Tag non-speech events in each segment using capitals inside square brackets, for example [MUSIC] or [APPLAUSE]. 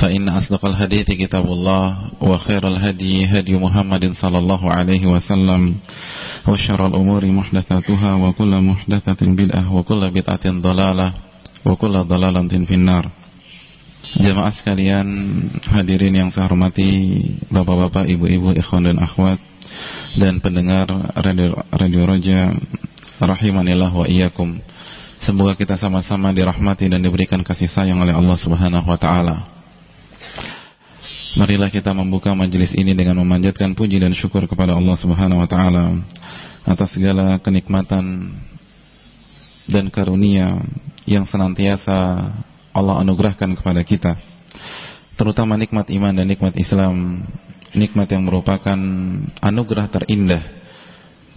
فإن أصدق الحديث كتاب الله وخير الهدي هدي محمد صلى الله عليه وسلم وشر الأمور محدثاتها وكل محدثة بدعة وكل بدعة ضلالة وكل ضلالة في النار Jemaah sekalian hadirin yang saya hormati Bapak-bapak, ibu-ibu, ikhwan dan akhwat Dan pendengar Radio, Radio Roja Rahimanillah wa iyyakum Semoga kita sama-sama dirahmati dan diberikan kasih sayang oleh Allah Subhanahu wa taala. Marilah kita membuka majelis ini dengan memanjatkan puji dan syukur kepada Allah Subhanahu wa taala atas segala kenikmatan dan karunia yang senantiasa Allah anugerahkan kepada kita. Terutama nikmat iman dan nikmat Islam, nikmat yang merupakan anugerah terindah,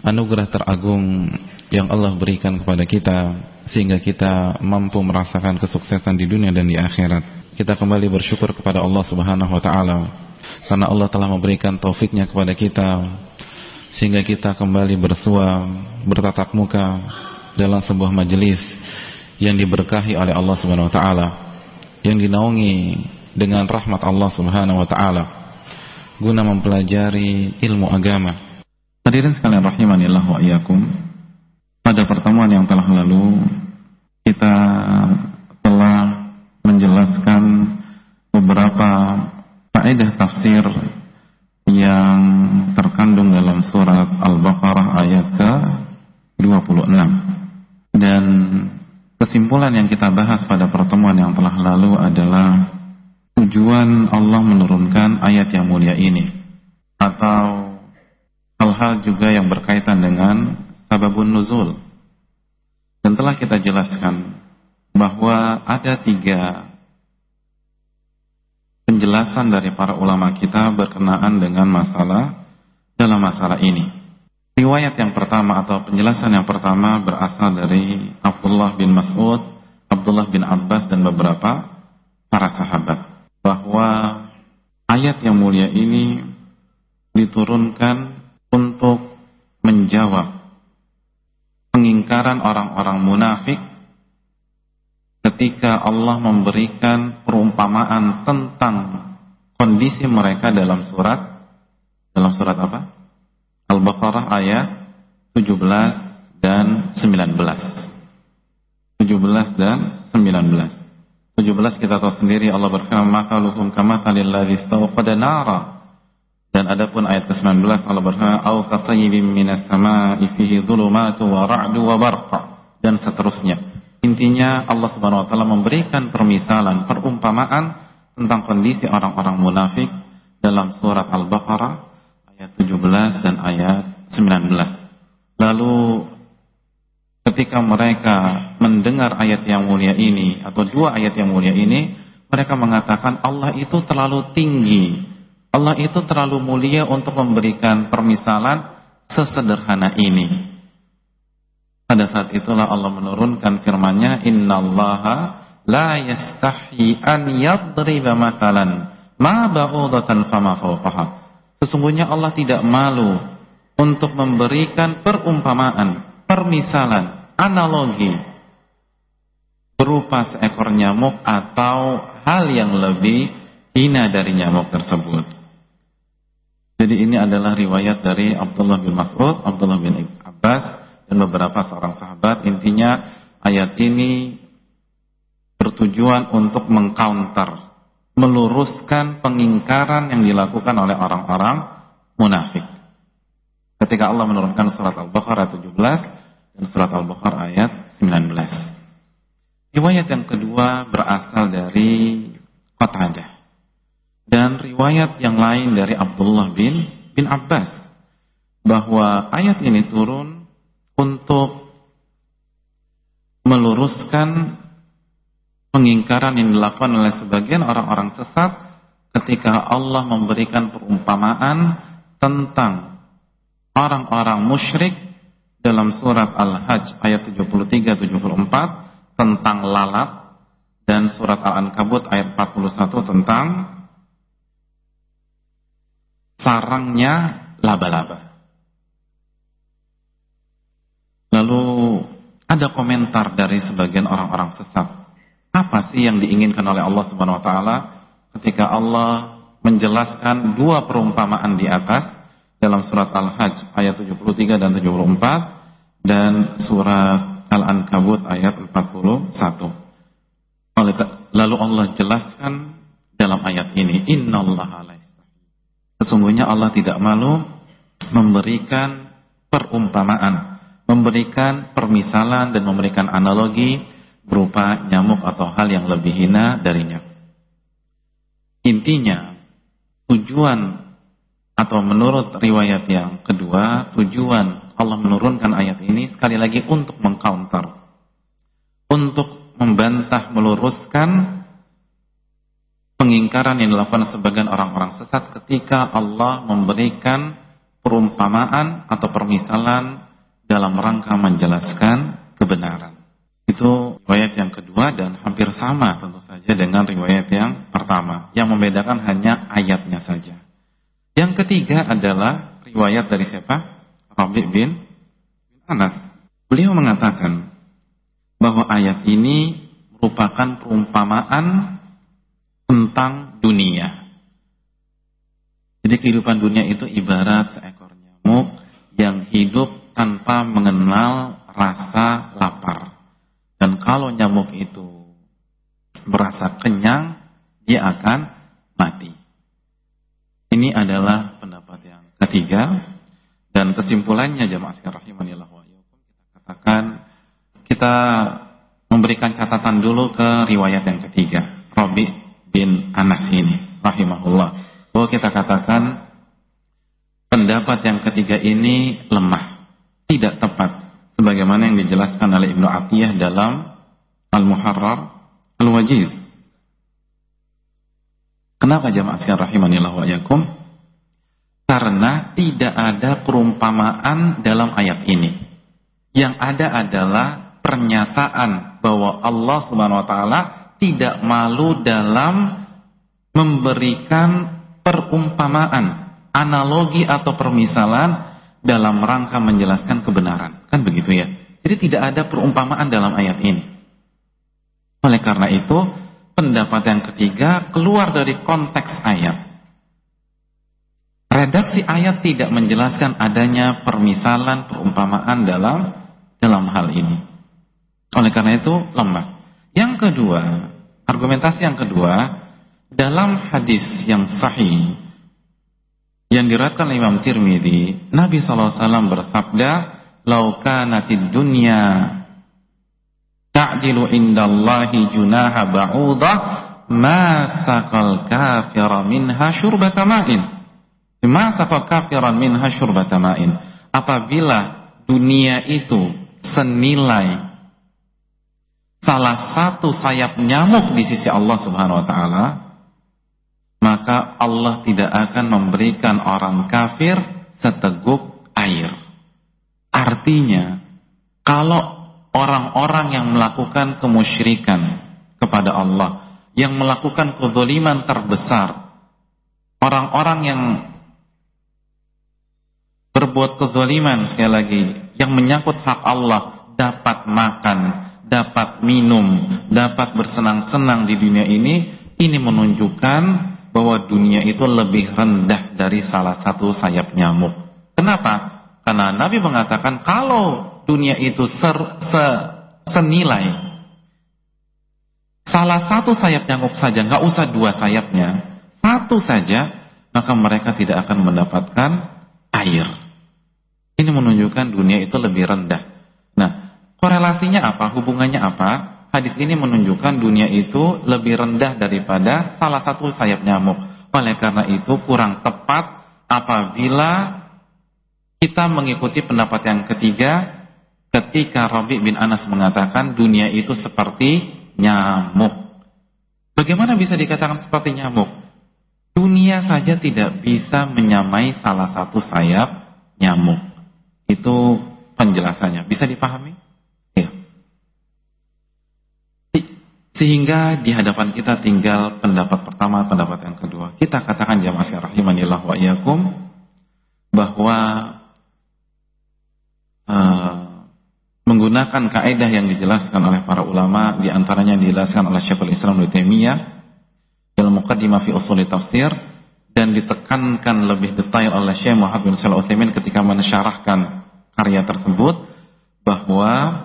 anugerah teragung yang Allah berikan kepada kita sehingga kita mampu merasakan kesuksesan di dunia dan di akhirat. Kita kembali bersyukur kepada Allah Subhanahu wa taala karena Allah telah memberikan taufiknya kepada kita sehingga kita kembali bersua, bertatap muka dalam sebuah majelis yang diberkahi oleh Allah Subhanahu wa taala, yang dinaungi dengan rahmat Allah Subhanahu wa taala guna mempelajari ilmu agama. Hadirin sekalian rahimanillah wa iyyakum. Pada pertemuan yang telah lalu kita telah menjelaskan beberapa faedah tafsir yang terkandung dalam surat Al-Baqarah ayat ke-26 dan kesimpulan yang kita bahas pada pertemuan yang telah lalu adalah tujuan Allah menurunkan ayat yang mulia ini atau hal-hal juga yang berkaitan dengan sababun nuzul. Dan telah kita jelaskan bahwa ada tiga penjelasan dari para ulama kita berkenaan dengan masalah dalam masalah ini. Riwayat yang pertama atau penjelasan yang pertama berasal dari Abdullah bin Mas'ud, Abdullah bin Abbas dan beberapa para sahabat bahwa ayat yang mulia ini diturunkan untuk menjawab pengingkaran orang-orang munafik ketika Allah memberikan perumpamaan tentang kondisi mereka dalam surat dalam surat apa? Al-Baqarah ayat 17 dan 19. 17 dan 19. 17 kita tahu sendiri Allah berfirman mathalukum kamathalil ladzi istawqada nara dan adapun ayat ke-19 Allah berfirman au kasayyibin minas samaa'i fihi dhulumatu wa ra'du wa barqa dan seterusnya. Intinya Allah Subhanahu wa taala memberikan permisalan, perumpamaan tentang kondisi orang-orang munafik dalam surat Al-Baqarah ayat 17 dan ayat 19. Lalu ketika mereka mendengar ayat yang mulia ini atau dua ayat yang mulia ini, mereka mengatakan Allah itu terlalu tinggi. Allah itu terlalu mulia untuk memberikan permisalan sesederhana ini. Pada saat itulah Allah menurunkan firman-Nya, "Innallaha la yastahi an yadriba mathalan ma ba'udatan fama fawqaha." Sesungguhnya Allah tidak malu untuk memberikan perumpamaan, permisalan, analogi berupa seekor nyamuk atau hal yang lebih hina dari nyamuk tersebut. Jadi ini adalah riwayat dari Abdullah bin Mas'ud, Abdullah bin Abbas dan beberapa seorang sahabat. Intinya ayat ini bertujuan untuk mengcounter, meluruskan pengingkaran yang dilakukan oleh orang-orang munafik. Ketika Allah menurunkan surat Al-Baqarah 17 dan surat Al-Baqarah ayat 19. Riwayat yang kedua berasal dari Qatadah. Dan riwayat yang lain dari Abdullah bin bin Abbas bahwa ayat ini turun untuk meluruskan pengingkaran yang dilakukan oleh sebagian orang-orang sesat ketika Allah memberikan perumpamaan tentang orang-orang musyrik dalam surat Al-Hajj ayat 73-74 tentang lalat dan surat Al-Ankabut ayat 41 tentang sarangnya laba-laba. Ada komentar dari sebagian orang-orang sesat. Apa sih yang diinginkan oleh Allah Subhanahu wa taala ketika Allah menjelaskan dua perumpamaan di atas dalam surat Al-Hajj ayat 73 dan 74 dan surat Al-Ankabut ayat 41. Lalu Allah jelaskan dalam ayat ini, innallaha Sesungguhnya Allah tidak malu memberikan perumpamaan memberikan permisalan dan memberikan analogi berupa nyamuk atau hal yang lebih hina darinya. Intinya, tujuan atau menurut riwayat yang kedua, tujuan Allah menurunkan ayat ini sekali lagi untuk mengcounter, untuk membantah, meluruskan pengingkaran yang dilakukan sebagian orang-orang sesat ketika Allah memberikan perumpamaan atau permisalan dalam rangka menjelaskan kebenaran. Itu riwayat yang kedua dan hampir sama tentu saja dengan riwayat yang pertama. Yang membedakan hanya ayatnya saja. Yang ketiga adalah riwayat dari siapa? Rabi bin Anas. Beliau mengatakan bahwa ayat ini merupakan perumpamaan tentang dunia. Jadi kehidupan dunia itu ibarat seekor nyamuk tanpa mengenal rasa lapar. Dan kalau nyamuk itu merasa kenyang, dia akan mati. Ini adalah pendapat yang ketiga dan kesimpulannya jemaah sekalian rahimanillah wa katakan kita memberikan catatan dulu ke riwayat yang ketiga, Robi bin Anas ini rahimahullah. Bahwa kita katakan pendapat yang ketiga ini lemah tidak tepat sebagaimana yang dijelaskan oleh Ibnu Atiyah dalam Al-Muharrar Al-Wajiz. Kenapa jamaah sekalian rahimanillah wa yakum? Karena tidak ada perumpamaan dalam ayat ini. Yang ada adalah pernyataan bahwa Allah Subhanahu wa taala tidak malu dalam memberikan perumpamaan, analogi atau permisalan dalam rangka menjelaskan kebenaran. Kan begitu ya? Jadi tidak ada perumpamaan dalam ayat ini. Oleh karena itu, pendapat yang ketiga keluar dari konteks ayat. Redaksi ayat tidak menjelaskan adanya permisalan, perumpamaan dalam dalam hal ini. Oleh karena itu, lemah. Yang kedua, argumentasi yang kedua, dalam hadis yang sahih yang diriwayatkan Imam Tirmidzi, Nabi SAW bersabda, "Lau kanatid dunya ta'dilu indallahi junaha ba'udah, ma saqal kafira minha syurbata ma'in." Ma saqal kafiran minha syurbata ma'in. Apabila dunia itu senilai salah satu sayap nyamuk di sisi Allah Subhanahu wa taala, maka Allah tidak akan memberikan orang kafir seteguk air. Artinya, kalau orang-orang yang melakukan kemusyrikan kepada Allah, yang melakukan kezaliman terbesar, orang-orang yang berbuat kezaliman sekali lagi, yang menyangkut hak Allah dapat makan, dapat minum, dapat bersenang-senang di dunia ini, ini menunjukkan bahwa dunia itu lebih rendah dari salah satu sayap nyamuk. Kenapa? Karena Nabi mengatakan kalau dunia itu ser, se, senilai salah satu sayap nyamuk saja, nggak usah dua sayapnya, satu saja, maka mereka tidak akan mendapatkan air. Ini menunjukkan dunia itu lebih rendah. Nah, Korelasinya apa? Hubungannya apa? Hadis ini menunjukkan dunia itu lebih rendah daripada salah satu sayap nyamuk. Oleh karena itu kurang tepat apabila kita mengikuti pendapat yang ketiga ketika Rabi bin Anas mengatakan dunia itu seperti nyamuk. Bagaimana bisa dikatakan seperti nyamuk? Dunia saja tidak bisa menyamai salah satu sayap nyamuk. Itu penjelasannya. Bisa dipahami? Sehingga di hadapan kita tinggal pendapat pertama, pendapat yang kedua. Kita katakan jamaah rahimanillah wa iyyakum bahwa uh, menggunakan kaidah yang dijelaskan oleh para ulama di antaranya dijelaskan oleh Syekhul Islam Ibnu Taimiyah dalam Muqaddimah fi Ushul Tafsir dan ditekankan lebih detail oleh Syekh Muhammad bin Shalih Utsaimin ketika mensyarahkan karya tersebut bahwa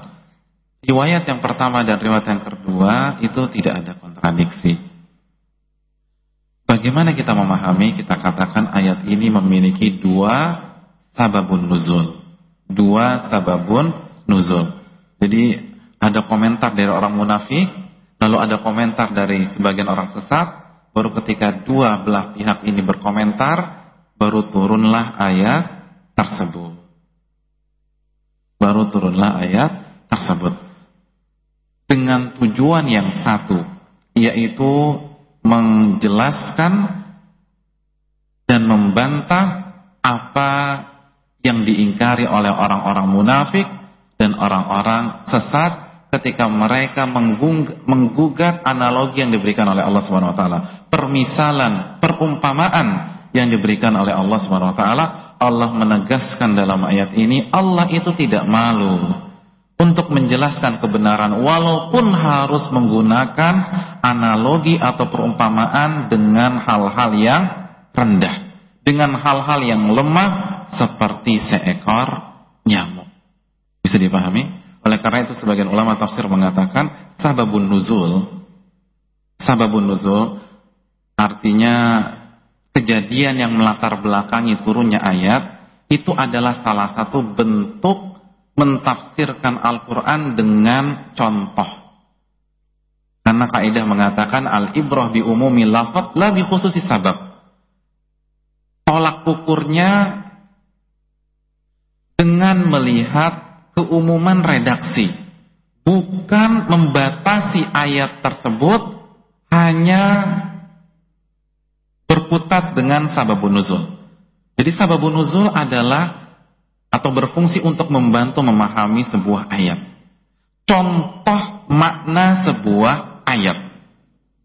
Riwayat yang pertama dan riwayat yang kedua itu tidak ada kontradiksi. Bagaimana kita memahami? Kita katakan ayat ini memiliki dua sababun nuzul. Dua sababun nuzul. Jadi ada komentar dari orang munafik, lalu ada komentar dari sebagian orang sesat, baru ketika dua belah pihak ini berkomentar, baru turunlah ayat tersebut. Baru turunlah ayat tersebut dengan tujuan yang satu, yaitu menjelaskan dan membantah apa yang diingkari oleh orang-orang munafik dan orang-orang sesat ketika mereka menggugat analogi yang diberikan oleh Allah Subhanahu wa taala, permisalan, perumpamaan yang diberikan oleh Allah Subhanahu wa taala, Allah menegaskan dalam ayat ini Allah itu tidak malu untuk menjelaskan kebenaran walaupun harus menggunakan analogi atau perumpamaan dengan hal-hal yang rendah dengan hal-hal yang lemah seperti seekor nyamuk. Bisa dipahami? Oleh karena itu sebagian ulama tafsir mengatakan sababun nuzul sababun nuzul artinya kejadian yang melatar belakangi turunnya ayat itu adalah salah satu bentuk mentafsirkan Al-Quran dengan contoh. Karena kaidah mengatakan al-ibrah bi umumi lafad la bi khususi sabab. Tolak ukurnya dengan melihat keumuman redaksi, bukan membatasi ayat tersebut hanya berkutat dengan sababun nuzul. Jadi sababun nuzul adalah atau berfungsi untuk membantu memahami sebuah ayat. Contoh makna sebuah ayat.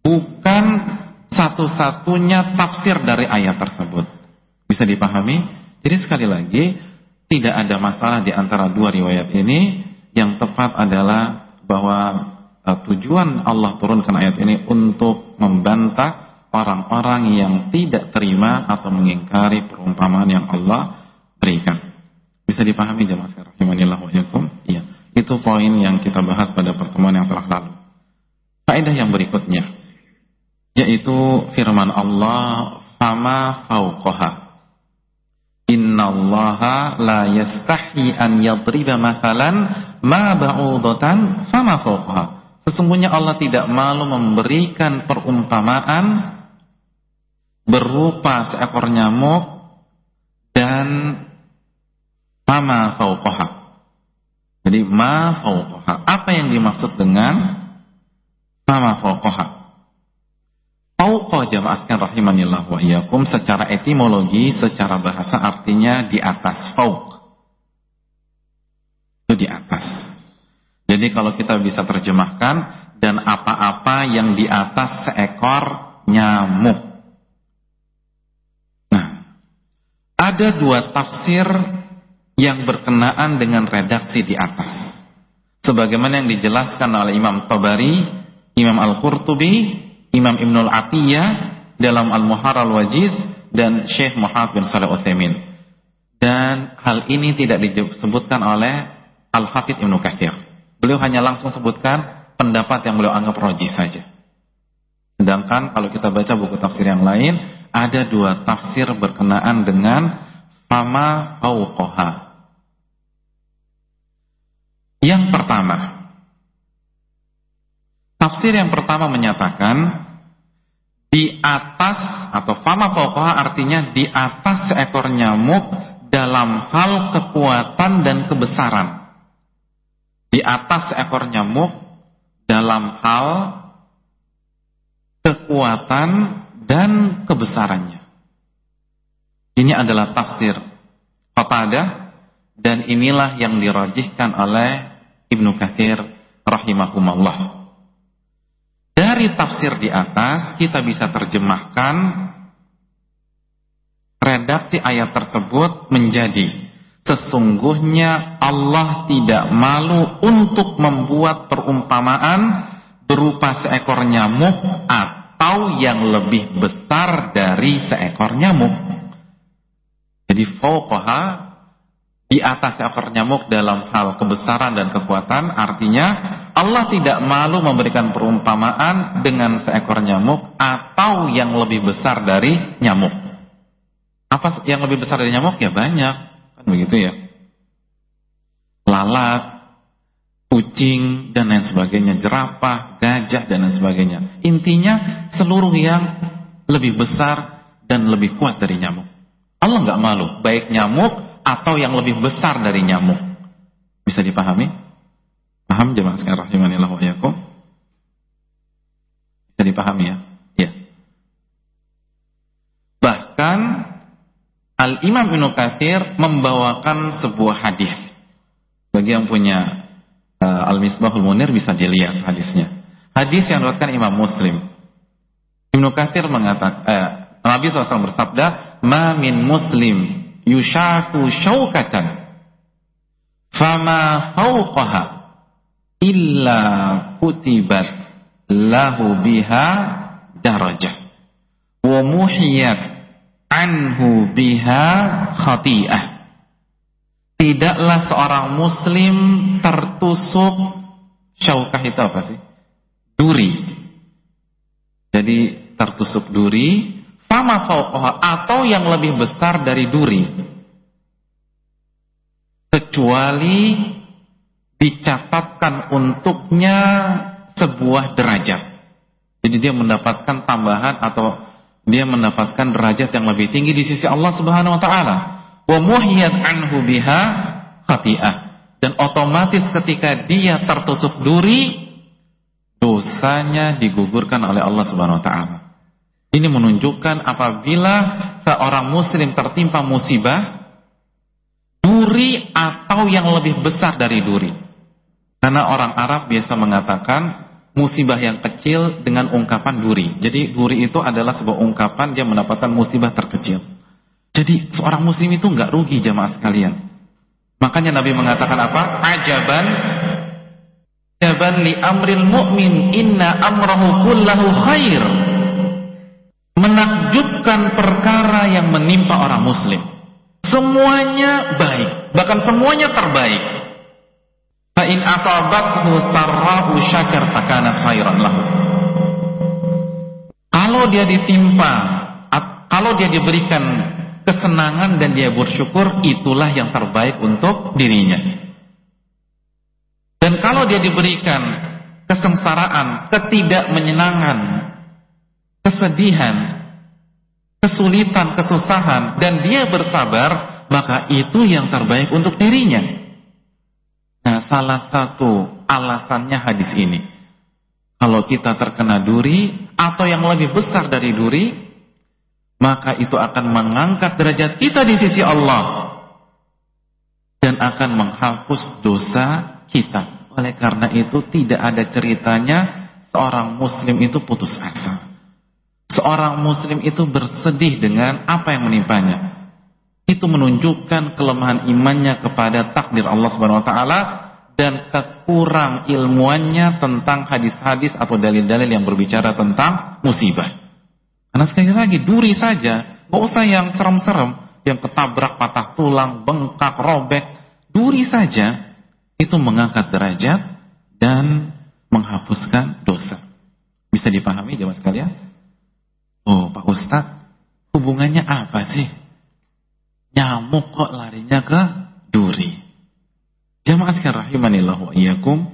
Bukan satu-satunya tafsir dari ayat tersebut. Bisa dipahami? Jadi sekali lagi, tidak ada masalah di antara dua riwayat ini. Yang tepat adalah bahwa uh, tujuan Allah turunkan ayat ini untuk membantah orang-orang yang tidak terima atau mengingkari perumpamaan yang Allah berikan. Bisa dipahami jemaah sekalian rahimanillah wa yakum? Iya. Itu poin yang kita bahas pada pertemuan yang telah lalu. Faedah yang berikutnya yaitu firman Allah fama fauqaha. Innallaha la yastahi an yadriba mathalan ma ba'udatan fama fauqaha. Sesungguhnya Allah tidak malu memberikan perumpamaan berupa seekor nyamuk dan Fama fauqaha. Jadi ma fauqaha. Apa yang dimaksud dengan ma fauqaha? Fauqa jamaah sekalian rahimanillah wa iyyakum secara etimologi, secara bahasa artinya di atas fauq. Itu di atas. Jadi kalau kita bisa terjemahkan dan apa-apa yang di atas seekor nyamuk. Nah, ada dua tafsir yang berkenaan dengan redaksi di atas. Sebagaimana yang dijelaskan oleh Imam Tabari, Imam Al-Qurtubi, Imam Ibnul Atiyah dalam Al-Muharrar Al-Wajiz dan Syekh Muhammad bin Salih Utsaimin. Dan hal ini tidak disebutkan oleh Al-Hafidh Ibnu Katsir. Beliau hanya langsung sebutkan pendapat yang beliau anggap rojih saja. Sedangkan kalau kita baca buku tafsir yang lain, ada dua tafsir berkenaan dengan fama fauqoha. Yang pertama, tafsir yang pertama menyatakan di atas atau fama fauqaha artinya di atas seekor nyamuk dalam hal kekuatan dan kebesaran. Di atas seekor nyamuk dalam hal kekuatan dan kebesarannya. Ini adalah tafsir Qatadah dan inilah yang dirajihkan oleh Ibnu Katsir rahimahumullah. Dari tafsir di atas kita bisa terjemahkan redaksi ayat tersebut menjadi sesungguhnya Allah tidak malu untuk membuat perumpamaan berupa seekor nyamuk atau yang lebih besar dari seekor nyamuk. Jadi fauqaha di atas ekor nyamuk dalam hal kebesaran dan kekuatan artinya Allah tidak malu memberikan perumpamaan dengan seekor nyamuk atau yang lebih besar dari nyamuk. Apa yang lebih besar dari nyamuk? Ya banyak. Kan begitu ya. Lalat, kucing dan lain sebagainya, jerapah, gajah dan lain sebagainya. Intinya seluruh yang lebih besar dan lebih kuat dari nyamuk. Allah nggak malu, baik nyamuk atau yang lebih besar dari nyamuk. Bisa dipahami? Paham jemaah sekalian rahimanillah wa iyyakum? Bisa dipahami ya? Ya. Bahkan Al-Imam Ibnu Katsir membawakan sebuah hadis. Bagi yang punya uh, Al-Misbahul Munir bisa dilihat hadisnya. Hadis yang diriwayatkan Imam Muslim. Ibnu Katsir mengatakan eh, Nabi SAW bersabda, "Ma min muslim yushaku syaukatan fama fauqaha illa kutibat lahu biha darajah wa muhiyat anhu biha khati'ah tidaklah seorang muslim tertusuk syaukah itu apa sih? duri jadi tertusuk duri Fama fauqaha atau yang lebih besar dari duri. Kecuali dicatatkan untuknya sebuah derajat. Jadi dia mendapatkan tambahan atau dia mendapatkan derajat yang lebih tinggi di sisi Allah Subhanahu wa taala. Wa muhiyat anhu biha khati'ah. Dan otomatis ketika dia tertusuk duri dosanya digugurkan oleh Allah Subhanahu wa taala. Ini menunjukkan apabila seorang muslim tertimpa musibah duri atau yang lebih besar dari duri. Karena orang Arab biasa mengatakan musibah yang kecil dengan ungkapan duri. Jadi duri itu adalah sebuah ungkapan dia mendapatkan musibah terkecil. Jadi seorang muslim itu nggak rugi jamaah sekalian. Makanya Nabi mengatakan apa? Ajaban Ajaban li amril mu'min inna amrahu kullahu khair menakjubkan perkara yang menimpa orang muslim. Semuanya baik, bahkan semuanya terbaik. Fa in asabathu sarra'u syakar fakana khairan lahu. Kalau dia ditimpa, kalau dia diberikan kesenangan dan dia bersyukur, itulah yang terbaik untuk dirinya. Dan kalau dia diberikan kesengsaraan, ketidakmenyenangan, kesedihan, kesulitan, kesusahan dan dia bersabar, maka itu yang terbaik untuk dirinya. Nah, salah satu alasannya hadis ini. Kalau kita terkena duri atau yang lebih besar dari duri, maka itu akan mengangkat derajat kita di sisi Allah dan akan menghapus dosa kita. Oleh karena itu tidak ada ceritanya seorang muslim itu putus asa. Seorang muslim itu bersedih dengan apa yang menimpanya itu menunjukkan kelemahan imannya kepada takdir Allah Subhanahu wa taala dan kekurang ilmuannya tentang hadis-hadis atau dalil-dalil yang berbicara tentang musibah. Karena sekali lagi duri saja, nggak usah yang serem-serem, yang ketabrak patah tulang, bengkak, robek, duri saja itu mengangkat derajat dan menghapuskan dosa. Bisa dipahami jemaah sekalian? Oh, Pak Ustadz, hubungannya apa sih? Nyamuk kok larinya ke duri. Jamaah sekalian rahimanillah wa iyyakum.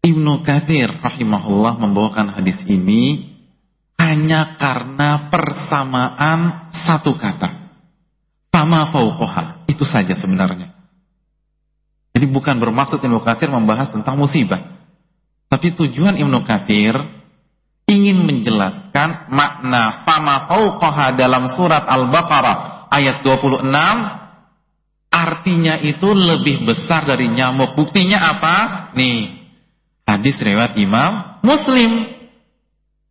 Ibnu Katsir rahimahullah membawakan hadis ini hanya karena persamaan satu kata. Fama fauqaha. Itu saja sebenarnya. Jadi bukan bermaksud Ibnu Katsir membahas tentang musibah. Tapi tujuan Ibnu Katsir ingin menjelaskan makna fama fauqaha dalam surat Al-Baqarah ayat 26 artinya itu lebih besar dari nyamuk. Buktinya apa? Nih, hadis riwayat Imam Muslim.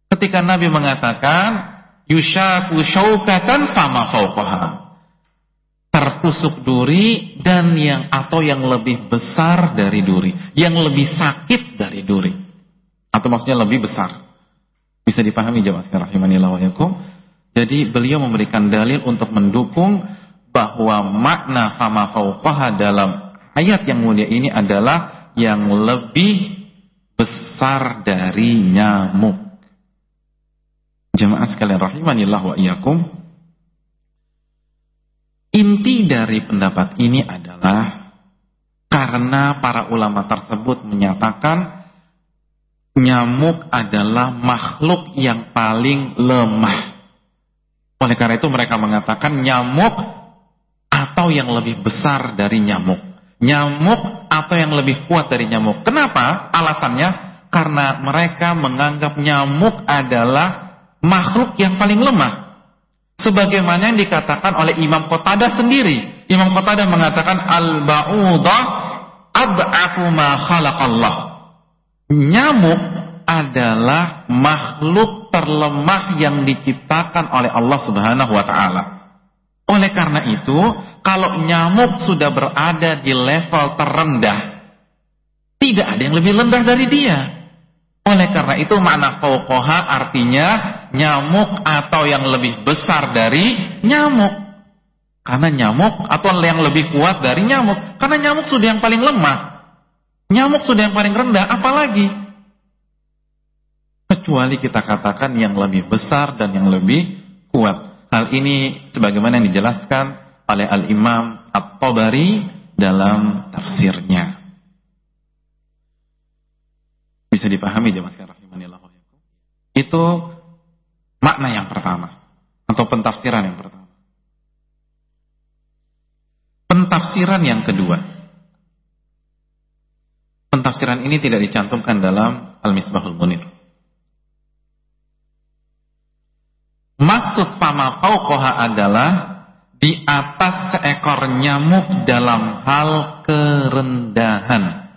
Ketika Nabi mengatakan yushaku syaukatan fama fauqaha. Tertusuk duri dan yang atau yang lebih besar dari duri, yang lebih sakit dari duri. Atau maksudnya lebih besar. Bisa dipahami jemaah sekalian rahimanillah wa yakum. Jadi beliau memberikan dalil untuk mendukung bahwa makna fama fauqaha dalam ayat yang mulia ini adalah yang lebih besar dari nyamuk. Jemaah sekalian rahimanillah wa iyyakum. Inti dari pendapat ini adalah karena para ulama tersebut menyatakan nyamuk adalah makhluk yang paling lemah. Oleh karena itu mereka mengatakan nyamuk atau yang lebih besar dari nyamuk. Nyamuk atau yang lebih kuat dari nyamuk. Kenapa? Alasannya karena mereka menganggap nyamuk adalah makhluk yang paling lemah. Sebagaimana yang dikatakan oleh Imam Qatada sendiri. Imam Qatada mengatakan al-ba'udah ad'afu ma khalaqallah. Nyamuk adalah makhluk terlemah yang diciptakan oleh Allah Subhanahu wa taala. Oleh karena itu, kalau nyamuk sudah berada di level terendah, tidak ada yang lebih rendah dari dia. Oleh karena itu makna fauqaha artinya nyamuk atau yang lebih besar dari nyamuk. Karena nyamuk atau yang lebih kuat dari nyamuk. Karena nyamuk sudah yang paling lemah. Nyamuk sudah yang paling rendah, apalagi? Kecuali kita katakan yang lebih besar dan yang lebih kuat. Hal ini sebagaimana yang dijelaskan oleh Al-Imam At-Tabari dalam tafsirnya. Bisa dipahami jemaah sekalian rahimanillah Itu makna yang pertama atau pentafsiran yang pertama. Pentafsiran yang kedua Pentafsiran ini tidak dicantumkan dalam Al-Misbahul Munir. Maksud fama fauqaha adalah di atas seekor nyamuk dalam hal kerendahan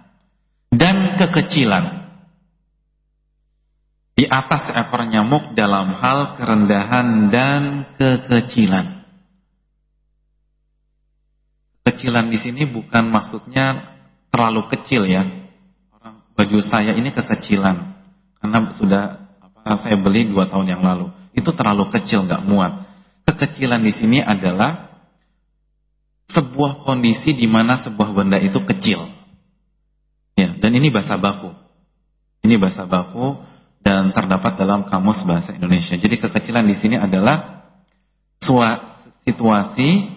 dan kekecilan. Di atas seekor nyamuk dalam hal kerendahan dan kekecilan. Kecilan di sini bukan maksudnya terlalu kecil ya, baju saya ini kekecilan karena sudah apa saya beli dua tahun yang lalu. Itu terlalu kecil nggak muat. Kekecilan di sini adalah sebuah kondisi di mana sebuah benda itu kecil. Ya, dan ini bahasa baku. Ini bahasa baku dan terdapat dalam kamus bahasa Indonesia. Jadi kekecilan di sini adalah situasi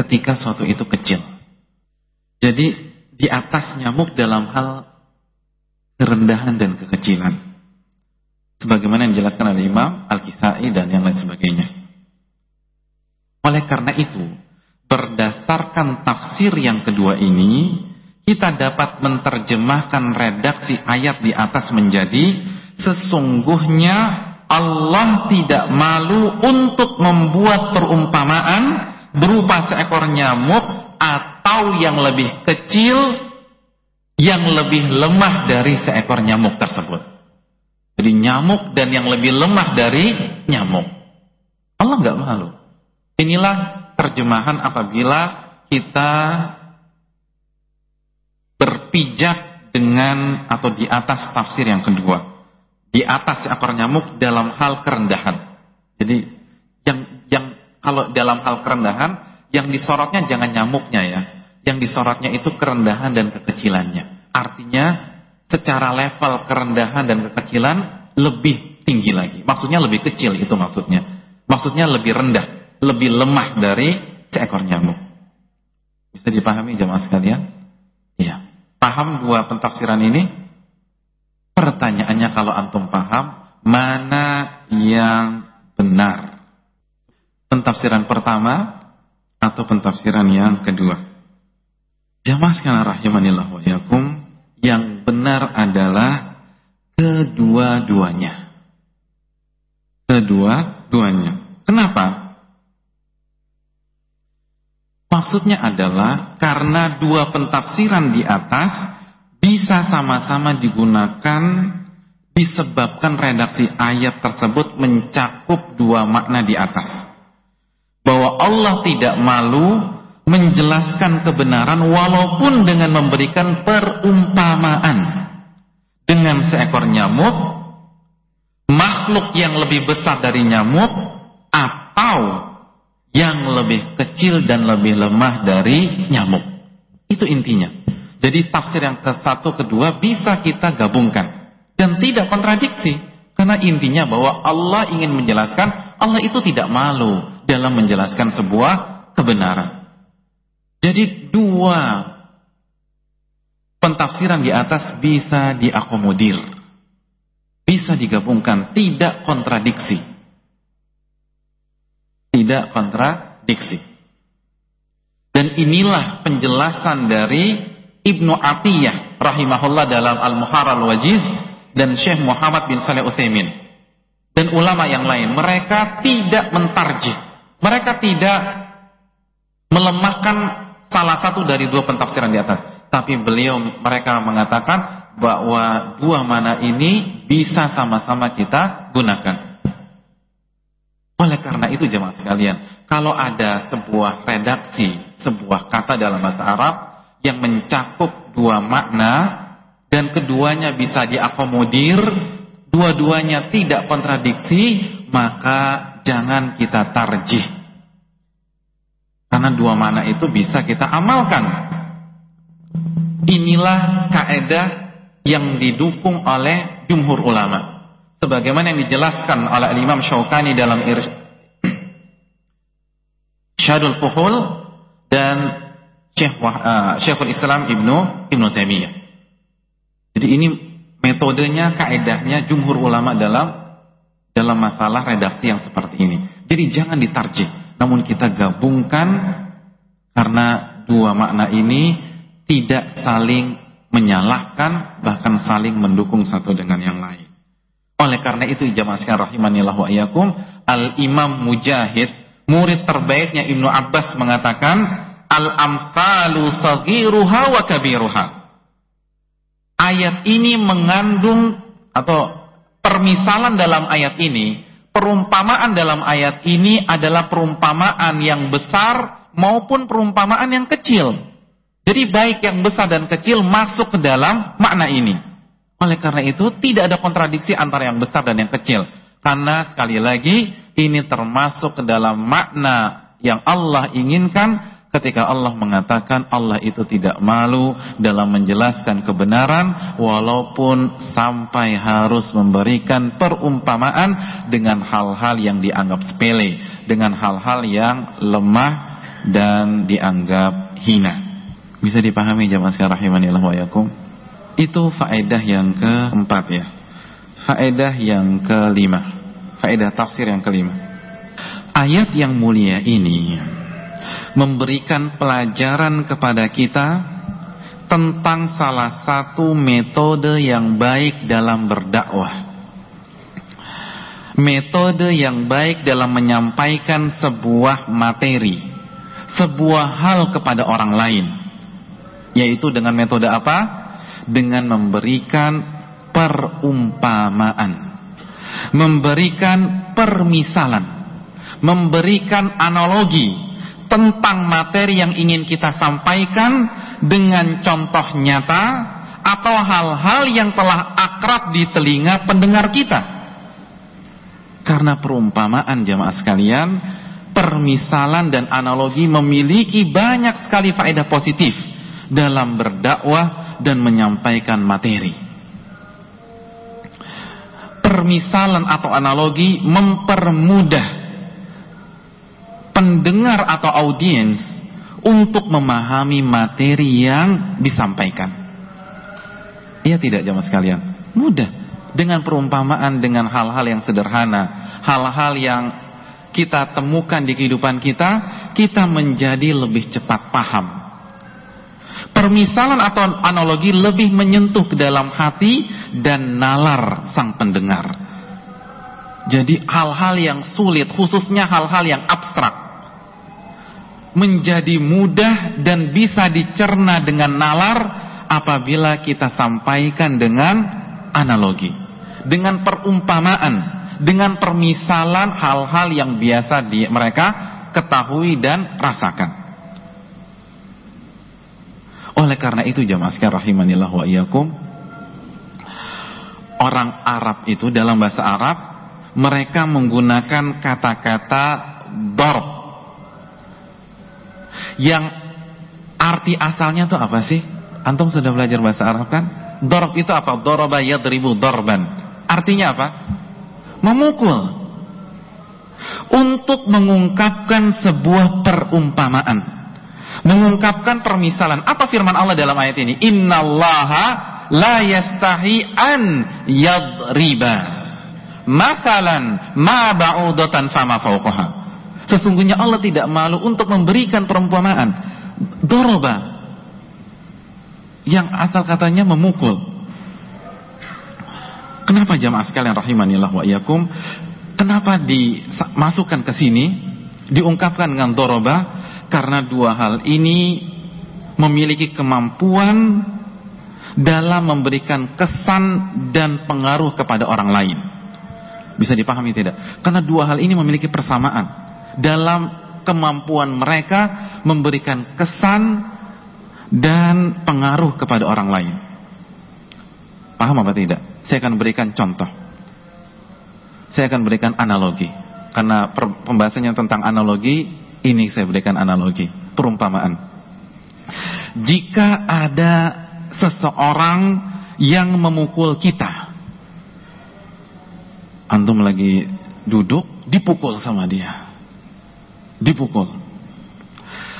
ketika suatu itu kecil. Jadi di atas nyamuk dalam hal kerendahan dan kekecilan. Sebagaimana yang dijelaskan oleh Imam Al-Kisai dan yang lain sebagainya. Oleh karena itu, berdasarkan tafsir yang kedua ini kita dapat menerjemahkan redaksi ayat di atas menjadi sesungguhnya Allah tidak malu untuk membuat perumpamaan berupa seekor nyamuk atau yang lebih kecil yang lebih lemah dari seekor nyamuk tersebut. Jadi nyamuk dan yang lebih lemah dari nyamuk. Allah nggak malu. Inilah terjemahan apabila kita berpijak dengan atau di atas tafsir yang kedua. Di atas seekor nyamuk dalam hal kerendahan. Jadi kalau dalam hal kerendahan yang disorotnya jangan nyamuknya ya. Yang disorotnya itu kerendahan dan kekecilannya. Artinya secara level kerendahan dan kekecilan lebih tinggi lagi. Maksudnya lebih kecil itu maksudnya. Maksudnya lebih rendah, lebih lemah dari seekor nyamuk. Bisa dipahami jemaah sekalian? Iya. Paham dua pentafsiran ini? Pertanyaannya kalau antum paham, mana yang benar? Pentafsiran pertama atau pentafsiran yang kedua? Jamaah sekalian rahimanillah wa yakum, yang benar adalah kedua-duanya. Kedua-duanya. Kenapa? Maksudnya adalah karena dua pentafsiran di atas bisa sama-sama digunakan disebabkan redaksi ayat tersebut mencakup dua makna di atas. Bahwa Allah tidak malu menjelaskan kebenaran walaupun dengan memberikan perumpamaan. Dengan seekor nyamuk makhluk yang lebih besar dari nyamuk atau yang lebih kecil dan lebih lemah dari nyamuk. Itu intinya. Jadi tafsir yang ke satu kedua bisa kita gabungkan. Dan tidak kontradiksi. Karena intinya bahwa Allah ingin menjelaskan Allah itu tidak malu dalam menjelaskan sebuah kebenaran jadi dua pentafsiran di atas bisa diakomodir. Bisa digabungkan, tidak kontradiksi. Tidak kontradiksi. Dan inilah penjelasan dari Ibnu Atiyah rahimahullah dalam Al-Muharrar Al-Wajiz dan Syekh Muhammad bin Saleh Utsaimin dan ulama yang lain. Mereka tidak mentarjih. Mereka tidak melemahkan salah satu dari dua pentafsiran di atas. Tapi beliau mereka mengatakan bahwa dua mana ini bisa sama-sama kita gunakan. Oleh karena itu jemaah sekalian, kalau ada sebuah redaksi, sebuah kata dalam bahasa Arab yang mencakup dua makna dan keduanya bisa diakomodir, dua-duanya tidak kontradiksi, maka jangan kita tarjih karena dua makna itu bisa kita amalkan. Inilah kaedah yang didukung oleh jumhur ulama. Sebagaimana yang dijelaskan oleh Imam Syaukani dalam [CLEARS THROAT] Syadul Fuhul dan Syekh uh, Syekhul Islam Ibnu Ibnu Taimiyah. Jadi ini metodenya, kaedahnya jumhur ulama dalam dalam masalah redaksi yang seperti ini. Jadi jangan ditarjih namun kita gabungkan karena dua makna ini tidak saling menyalahkan bahkan saling mendukung satu dengan yang lain. Oleh karena itu jamaah sekalian rahimanillah wa iyyakum, Al-Imam Mujahid, murid terbaiknya Ibnu Abbas mengatakan, al-amsalu saghiruha wa kabiruha. Ayat ini mengandung atau permisalan dalam ayat ini perumpamaan dalam ayat ini adalah perumpamaan yang besar maupun perumpamaan yang kecil. Jadi baik yang besar dan kecil masuk ke dalam makna ini. Oleh karena itu tidak ada kontradiksi antara yang besar dan yang kecil. Karena sekali lagi ini termasuk ke dalam makna yang Allah inginkan ketika Allah mengatakan Allah itu tidak malu dalam menjelaskan kebenaran walaupun sampai harus memberikan perumpamaan dengan hal-hal yang dianggap sepele, dengan hal-hal yang lemah dan dianggap hina. Bisa dipahami jamaah sekalian rahimanillah wa yakum? Itu faedah yang keempat ya. Faedah yang kelima. Faedah tafsir yang kelima. Ayat yang mulia ini memberikan pelajaran kepada kita tentang salah satu metode yang baik dalam berdakwah. Metode yang baik dalam menyampaikan sebuah materi, sebuah hal kepada orang lain. Yaitu dengan metode apa? Dengan memberikan perumpamaan. Memberikan permisalan. Memberikan analogi tentang materi yang ingin kita sampaikan dengan contoh nyata atau hal-hal yang telah akrab di telinga pendengar kita. Karena perumpamaan jamaah sekalian, permisalan dan analogi memiliki banyak sekali faedah positif dalam berdakwah dan menyampaikan materi. Permisalan atau analogi mempermudah pendengar atau audiens untuk memahami materi yang disampaikan. Iya tidak jamaah sekalian? Mudah. Dengan perumpamaan, dengan hal-hal yang sederhana. Hal-hal yang kita temukan di kehidupan kita, kita menjadi lebih cepat paham. Permisalan atau analogi lebih menyentuh ke dalam hati dan nalar sang pendengar. Jadi hal-hal yang sulit, khususnya hal-hal yang abstrak menjadi mudah dan bisa dicerna dengan nalar apabila kita sampaikan dengan analogi, dengan perumpamaan, dengan permisalan hal-hal yang biasa di mereka ketahui dan rasakan. Oleh karena itu jamaah sekalian rahimanillah wa iyyakum orang Arab itu dalam bahasa Arab mereka menggunakan kata-kata darb yang arti asalnya itu apa sih? Antum sudah belajar bahasa Arab kan? Dorob itu apa? Doroba yadribu dorban. Artinya apa? Memukul. Untuk mengungkapkan sebuah perumpamaan. Mengungkapkan permisalan. Apa firman Allah dalam ayat ini? Innallaha la yastahi an yadriba. Masalan ma ba'udatan fama fauqaha. Sesungguhnya Allah tidak malu untuk memberikan perumpamaan. Doroba. Yang asal katanya memukul. Kenapa jamaah sekalian rahimanillah wa iyakum? Kenapa dimasukkan ke sini? Diungkapkan dengan doroba? Karena dua hal ini memiliki kemampuan dalam memberikan kesan dan pengaruh kepada orang lain. Bisa dipahami tidak? Karena dua hal ini memiliki persamaan dalam kemampuan mereka memberikan kesan dan pengaruh kepada orang lain. Paham apa tidak? Saya akan berikan contoh. Saya akan berikan analogi. Karena pembahasannya tentang analogi, ini saya berikan analogi, perumpamaan. Jika ada seseorang yang memukul kita, antum lagi duduk, dipukul sama dia dipukul.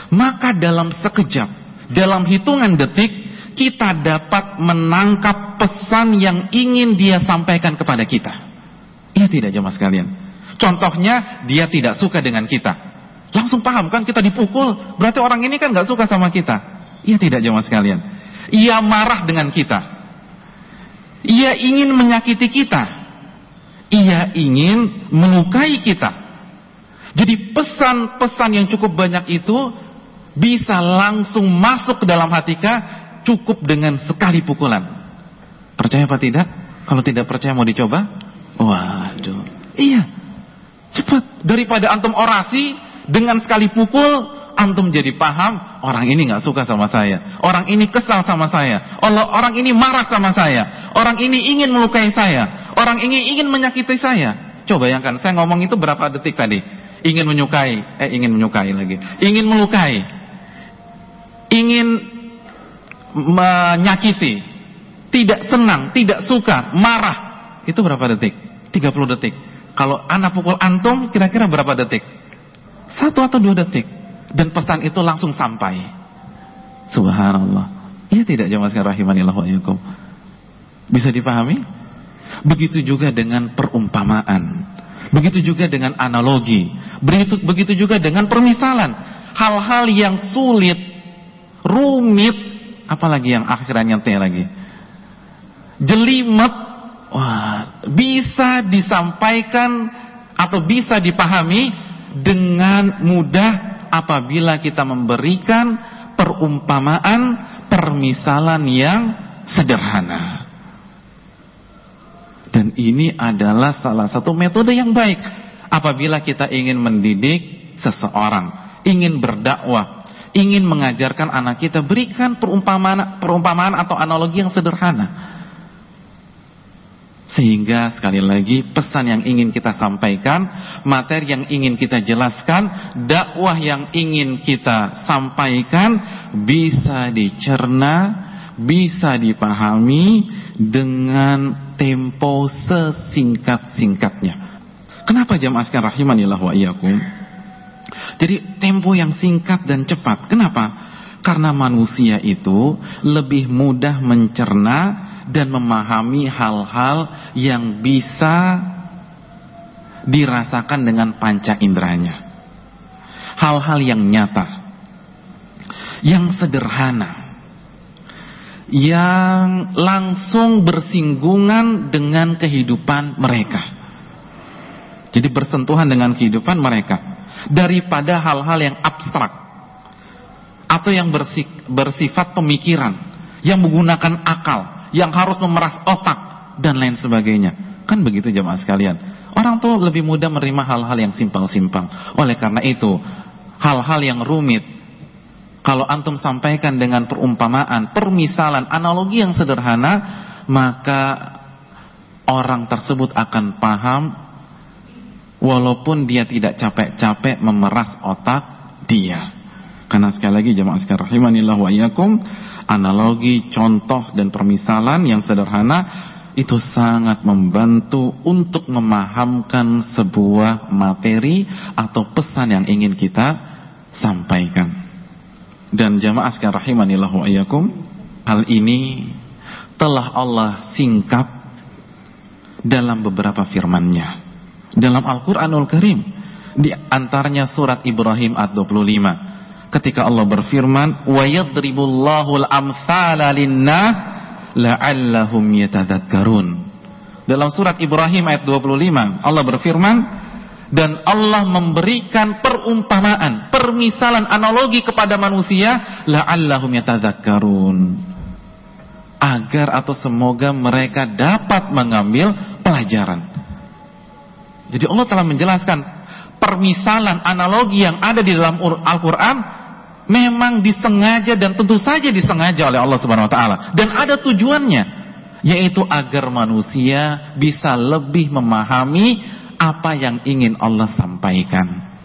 Maka dalam sekejap, dalam hitungan detik, kita dapat menangkap pesan yang ingin dia sampaikan kepada kita. Iya tidak jemaah sekalian. Contohnya, dia tidak suka dengan kita. Langsung paham kan kita dipukul, berarti orang ini kan gak suka sama kita. Iya tidak jemaah sekalian. Ia marah dengan kita. Ia ingin menyakiti kita. Ia ingin melukai kita. Jadi pesan-pesan yang cukup banyak itu bisa langsung masuk ke dalam hati kita cukup dengan sekali pukulan. Percaya apa tidak? Kalau tidak percaya mau dicoba? Waduh. Iya. Cepat daripada antum orasi dengan sekali pukul antum jadi paham orang ini nggak suka sama saya. Orang ini kesal sama saya. Orang ini marah sama saya. Orang ini ingin melukai saya. Orang ini ingin menyakiti saya. Coba bayangkan saya ngomong itu berapa detik tadi? Ingin menyukai, eh ingin menyukai lagi, ingin melukai, ingin menyakiti, tidak senang, tidak suka, marah, itu berapa detik? 30 detik. Kalau anak pukul antum, kira-kira berapa detik? Satu atau dua detik. Dan pesan itu langsung sampai. Subhanallah. Iya tidak jemaah sekalian rahimanillah wa Bisa dipahami? Begitu juga dengan perumpamaan. Begitu juga dengan analogi. Begitu, begitu juga dengan permisalan. hal-hal yang sulit, rumit, apalagi yang akhirannya T lagi. Jelimet, wah, bisa disampaikan atau bisa dipahami dengan mudah apabila kita memberikan perumpamaan, permisalan yang sederhana. Ini adalah salah satu metode yang baik apabila kita ingin mendidik seseorang, ingin berdakwah, ingin mengajarkan anak kita, berikan perumpamaan perumpamaan atau analogi yang sederhana. Sehingga sekali lagi pesan yang ingin kita sampaikan, materi yang ingin kita jelaskan, dakwah yang ingin kita sampaikan bisa dicerna, bisa dipahami dengan tempo sesingkat-singkatnya. Kenapa jamaah sekalian rahimanillah wa iyyakum? Jadi tempo yang singkat dan cepat. Kenapa? Karena manusia itu lebih mudah mencerna dan memahami hal-hal yang bisa dirasakan dengan panca inderanya. Hal-hal yang nyata, yang sederhana, yang langsung bersinggungan dengan kehidupan mereka. Jadi bersentuhan dengan kehidupan mereka daripada hal-hal yang abstrak atau yang bersifat pemikiran yang menggunakan akal yang harus memeras otak dan lain sebagainya. Kan begitu jemaah sekalian. Orang tuh lebih mudah menerima hal-hal yang simpang-simpang. Oleh karena itu, hal-hal yang rumit kalau antum sampaikan dengan perumpamaan, permisalan, analogi yang sederhana, maka orang tersebut akan paham walaupun dia tidak capek-capek memeras otak dia. Karena sekali lagi jemaah sekalian rahimanillah wa iyyakum analogi, contoh dan permisalan yang sederhana itu sangat membantu untuk memahamkan sebuah materi atau pesan yang ingin kita sampaikan. Dan jamaah sekalian rahimanillah wa iyyakum, hal ini telah Allah singkap dalam beberapa firman-Nya. Dalam Al-Qur'anul Karim, di antaranya surat Ibrahim ayat 25 ketika Allah berfirman wa yadribullahu al-amthala lin-nas la'allahum yatadhakkarun dalam surat Ibrahim ayat 25 Allah berfirman dan Allah memberikan perumpamaan permisalan analogi kepada manusia la'allahum yatadhakkarun agar atau semoga mereka dapat mengambil pelajaran. Jadi Allah telah menjelaskan permisalan analogi yang ada di dalam Al-Qur'an memang disengaja dan tentu saja disengaja oleh Allah Subhanahu wa taala. Dan ada tujuannya yaitu agar manusia bisa lebih memahami apa yang ingin Allah sampaikan.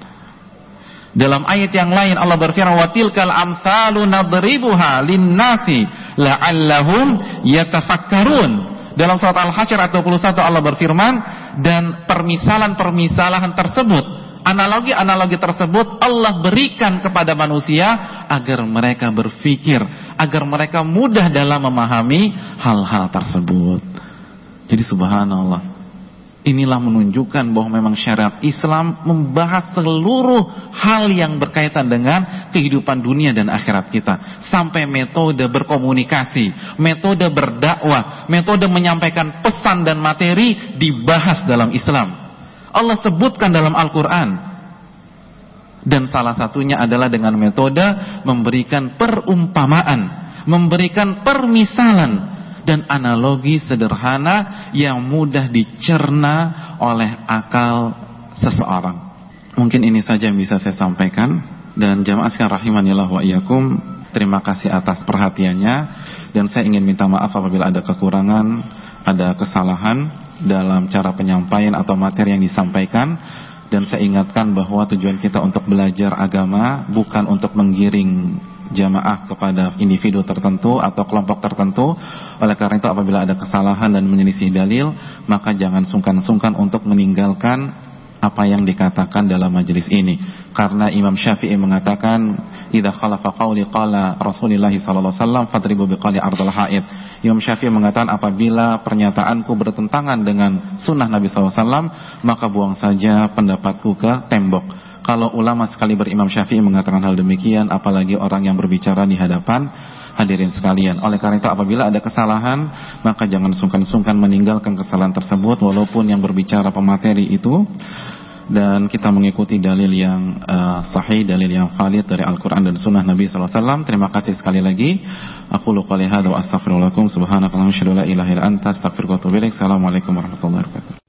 Dalam ayat yang lain Allah berfirman wa tilkal amsalu nadribuha linnasi la'allahum yatafakkarun. Dalam surat Al-Hasyr ayat 21 Allah berfirman dan permisalan-permisalan tersebut Analogi-analogi tersebut Allah berikan kepada manusia agar mereka berpikir, agar mereka mudah dalam memahami hal-hal tersebut. Jadi subhanallah, inilah menunjukkan bahwa memang syariat Islam membahas seluruh hal yang berkaitan dengan kehidupan dunia dan akhirat kita. Sampai metode berkomunikasi, metode berdakwah, metode menyampaikan pesan dan materi dibahas dalam Islam. Allah sebutkan dalam Al-Quran dan salah satunya adalah dengan metode memberikan perumpamaan memberikan permisalan dan analogi sederhana yang mudah dicerna oleh akal seseorang. Mungkin ini saja yang bisa saya sampaikan. Dan jamaah sekalian rahimanillah wa iyyakum. Terima kasih atas perhatiannya. Dan saya ingin minta maaf apabila ada kekurangan ada kesalahan dalam cara penyampaian atau materi yang disampaikan. Dan saya ingatkan bahwa tujuan kita untuk belajar agama bukan untuk menggiring jamaah kepada individu tertentu atau kelompok tertentu. Oleh karena itu apabila ada kesalahan dan menyelisih dalil, maka jangan sungkan-sungkan untuk meninggalkan apa yang dikatakan dalam majelis ini. Karena Imam Syafi'i mengatakan, "Idza khalafa qawli qala Rasulullah sallallahu alaihi wasallam fadribu biqali ardal haid." Imam Syafi'i mengatakan, "Apabila pernyataanku bertentangan dengan sunnah Nabi wasallam, maka buang saja pendapatku ke tembok." Kalau ulama sekali berimam Syafi'i mengatakan hal demikian, apalagi orang yang berbicara di hadapan hadirin sekalian. Oleh karena itu apabila ada kesalahan, maka jangan sungkan-sungkan meninggalkan kesalahan tersebut walaupun yang berbicara pemateri itu dan kita mengikuti dalil yang uh, sahih, dalil yang valid dari Al-Quran dan Sunnah Nabi SAW. Terima kasih sekali lagi. Aku lupa lihat wa subhanakallahumma syadu la ilaha anta wa Assalamualaikum warahmatullahi wabarakatuh.